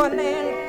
con él.